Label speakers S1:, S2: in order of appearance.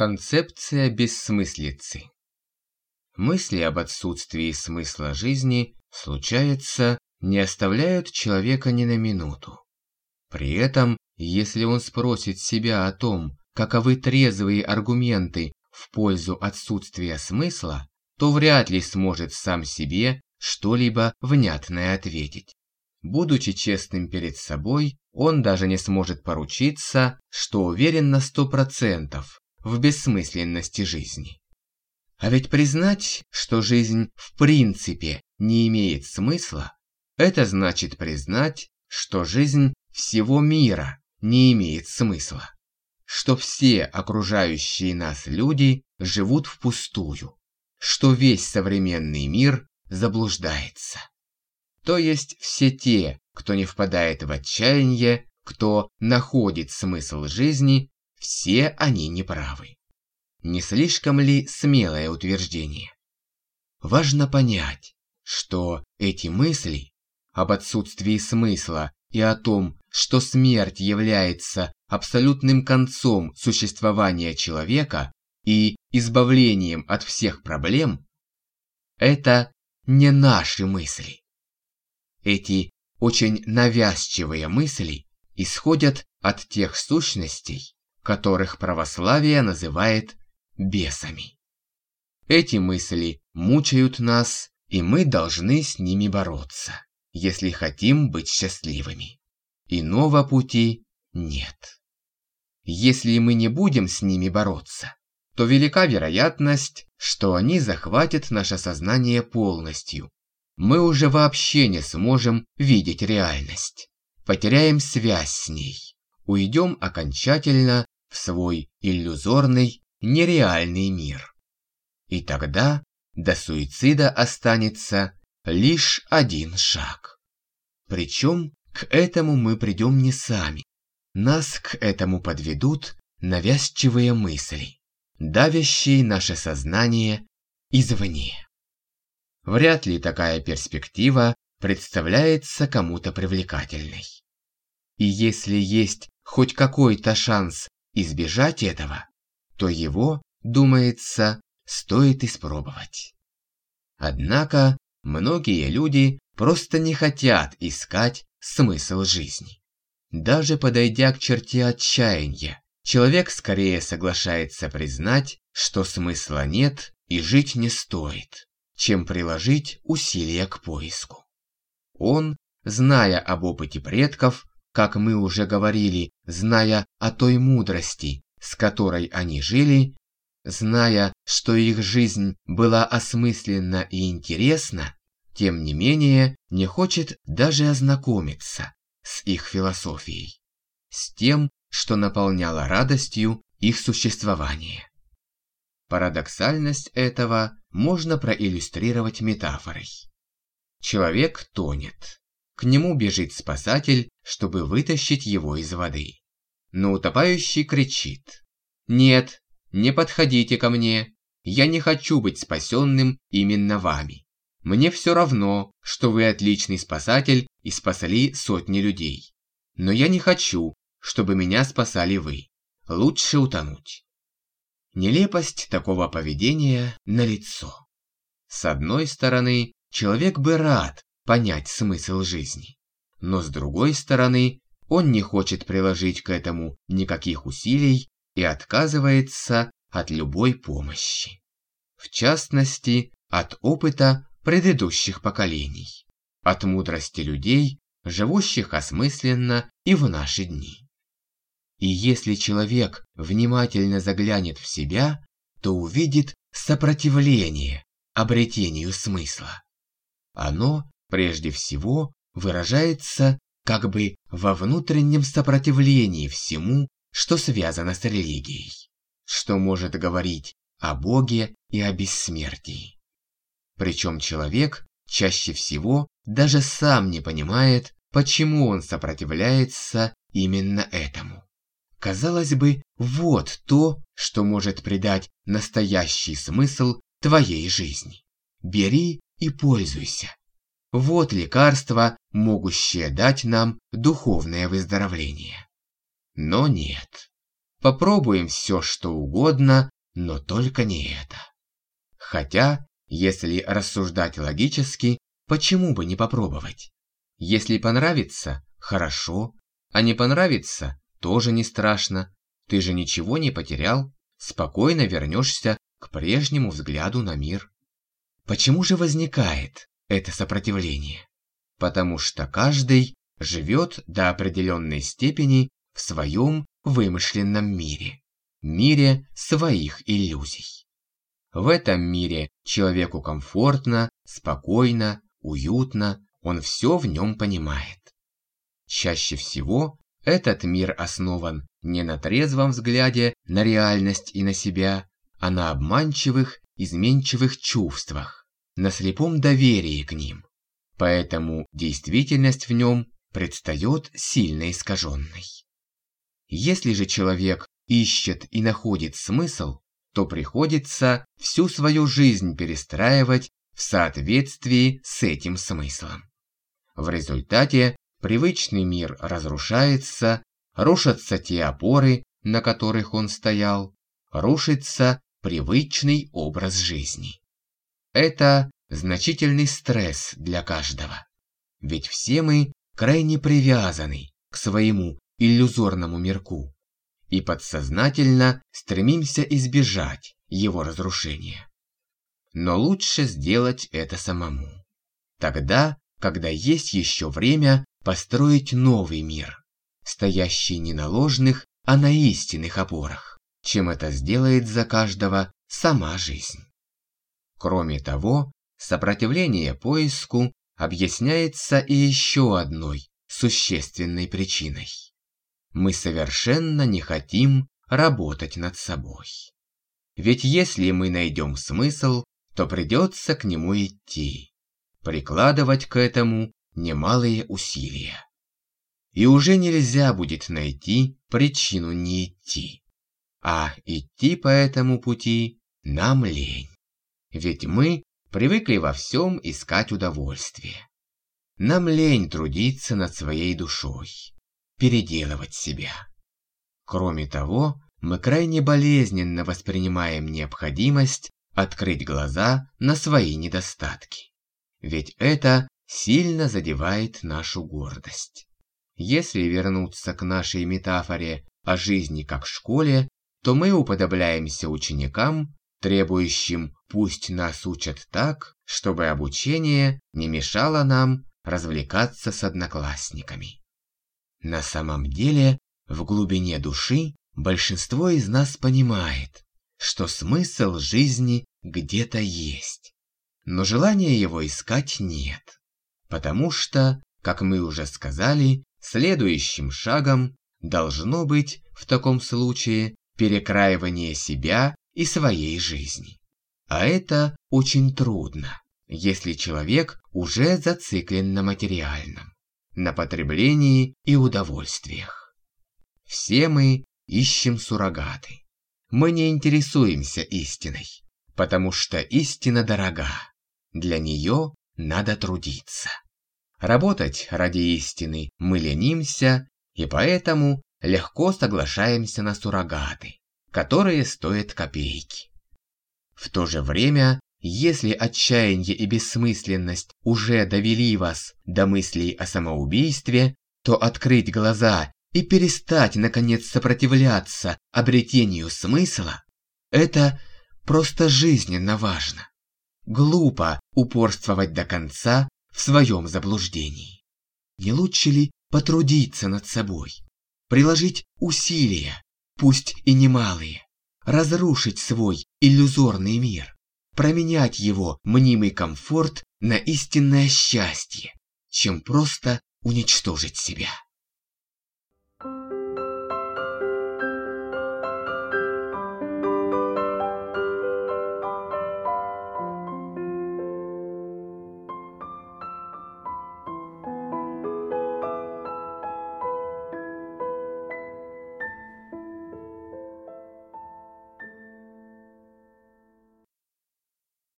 S1: Концепция бессмыслицы. Мысли об отсутствии смысла жизни, случается, не оставляют человека ни на минуту. При этом, если он спросит себя о том, каковы трезвые аргументы в пользу отсутствия смысла, то вряд ли сможет сам себе что-либо внятное ответить. Будучи честным перед собой, он даже не сможет поручиться, что уверен на сто процентов в бессмысленности жизни. А ведь признать, что жизнь в принципе не имеет смысла, это значит признать, что жизнь всего мира не имеет смысла, что все окружающие нас люди живут впустую, что весь современный мир заблуждается. То есть все те, кто не впадает в отчаяние, кто находит смысл жизни, все они неправы. Не слишком ли смелое утверждение? Важно понять, что эти мысли об отсутствии смысла и о том, что смерть является абсолютным концом существования человека и избавлением от всех проблем, это не наши мысли. Эти очень навязчивые мысли исходят от тех сущностей, которых православие называет бесами. Эти мысли мучают нас, и мы должны с ними бороться, если хотим быть счастливыми. Иного пути нет. Если мы не будем с ними бороться, то велика вероятность, что они захватят наше сознание полностью. Мы уже вообще не сможем видеть реальность. Потеряем связь с ней. Уйдем окончательно в свой иллюзорный нереальный мир. И тогда до суицида останется лишь один шаг. Причем к этому мы придем не сами. Нас к этому подведут навязчивые мысли, давящие наше сознание извне. Вряд ли такая перспектива представляется кому-то привлекательной. И если есть хоть какой-то шанс избежать этого, то его, думается, стоит испробовать. Однако многие люди просто не хотят искать смысл жизни. Даже подойдя к черте отчаяния, человек скорее соглашается признать, что смысла нет и жить не стоит, чем приложить усилия к поиску. Он, зная об опыте предков, как мы уже говорили, зная о той мудрости, с которой они жили, зная, что их жизнь была осмысленна и интересна, тем не менее не хочет даже ознакомиться с их философией, с тем, что наполняло радостью их существование. Парадоксальность этого можно проиллюстрировать метафорой. Человек тонет. К нему бежит спасатель, чтобы вытащить его из воды но утопающий кричит. «Нет, не подходите ко мне, я не хочу быть спасенным именно вами. Мне все равно, что вы отличный спасатель и спасли сотни людей. Но я не хочу, чтобы меня спасали вы. Лучше утонуть». Нелепость такого поведения налицо. С одной стороны, человек бы рад понять смысл жизни. Но с другой стороны, он не хочет приложить к этому никаких усилий и отказывается от любой помощи. В частности, от опыта предыдущих поколений, от мудрости людей, живущих осмысленно и в наши дни. И если человек внимательно заглянет в себя, то увидит сопротивление обретению смысла. Оно, прежде всего, выражается как бы во внутреннем сопротивлении всему, что связано с религией, что может говорить о Боге и о бессмертии. Причем человек чаще всего даже сам не понимает, почему он сопротивляется именно этому. Казалось бы, вот то, что может придать настоящий смысл твоей жизни. Бери и пользуйся. Вот лекарство, могущее дать нам духовное выздоровление. Но нет. попробуем все, что угодно, но только не это. Хотя, если рассуждать логически, почему бы не попробовать? Если понравится – хорошо, а не понравится – тоже не страшно. Ты же ничего не потерял, спокойно вернешься к прежнему взгляду на мир. Почему же возникает это сопротивление? Потому что каждый живет до определенной степени в своем вымышленном мире, мире своих иллюзий. В этом мире человеку комфортно, спокойно, уютно, он все в нем понимает. Чаще всего этот мир основан не на трезвом взгляде на реальность и на себя, а на обманчивых, изменчивых чувствах, на слепом доверии к ним. Поэтому действительность в нем предстает сильно искаженной. Если же человек ищет и находит смысл, то приходится всю свою жизнь перестраивать в соответствии с этим смыслом. В результате привычный мир разрушается, рушатся те опоры, на которых он стоял, рушится привычный образ жизни. Это значительный стресс для каждого. Ведь все мы крайне привязаны к своему иллюзорному мирку и подсознательно стремимся избежать его разрушения. Но лучше сделать это самому. Тогда, когда есть еще время построить новый мир, стоящий не на ложных, а на истинных опорах, чем это сделает за каждого сама жизнь. Кроме того, сопротивление поиску объясняется и еще одной существенной причиной. Мы совершенно не хотим работать над собой. Ведь если мы найдем смысл, то придется к нему идти, прикладывать к этому немалые усилия. И уже нельзя будет найти причину не идти. А идти по этому пути нам лень. Ведь мы привыкли во всем искать удовольствие. Нам лень трудиться над своей душой, переделывать себя. Кроме того, мы крайне болезненно воспринимаем необходимость открыть глаза на свои недостатки. Ведь это сильно задевает нашу гордость. Если вернуться к нашей метафоре о жизни как школе, то мы уподобляемся ученикам, требующим пусть нас учат так, чтобы обучение не мешало нам развлекаться с одноклассниками. На самом деле, в глубине души большинство из нас понимает, что смысл жизни где-то есть, но желания его искать нет, потому что, как мы уже сказали, следующим шагом должно быть в таком случае перекраивание себя и своей жизни. А это очень трудно, если человек уже зациклен на материальном, на потреблении и удовольствиях. Все мы ищем суррогаты. Мы не интересуемся истиной, потому что истина дорога. Для нее надо трудиться. Работать ради истины мы ленимся, и поэтому легко соглашаемся на суррогаты, которые стоят копейки. В то же время, если отчаяние и бессмысленность уже довели вас до мыслей о самоубийстве, то открыть глаза и перестать, наконец, сопротивляться обретению смысла – это просто жизненно важно. Глупо упорствовать до конца в своем заблуждении. Не лучше ли потрудиться над собой, приложить усилия, пусть и немалые, разрушить свой иллюзорный мир, променять его мнимый комфорт на истинное счастье, чем просто уничтожить себя.